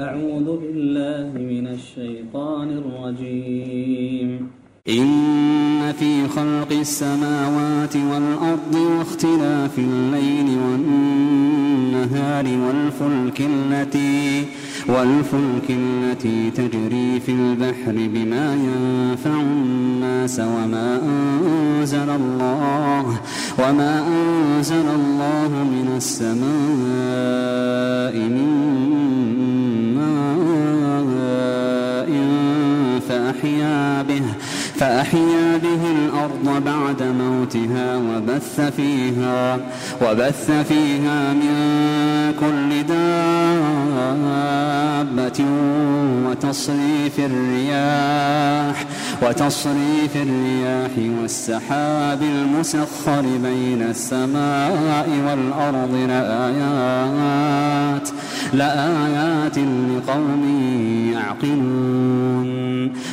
أعوذ بالله من الشيطان الرجيم. إن في خلق السماوات والأرض واختلاف الليل والنهار والفلك التي والفلك التي تجري في البحر بما ينفع الناس وما أنزل الله وما أنزل الله من السماء من فأحيا به. فأحيا به الأرض بعد موتها وبث فيها وبث فيها من كل دابة وتصريف الرياح وتصريف الرياح والسحاب المسخر بين السماء والأرض لآيات لآيات لقوم يعقلون.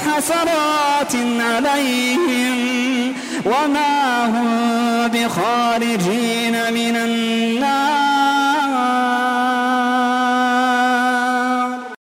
حسرات عليهم وما هم بخارجين من النار.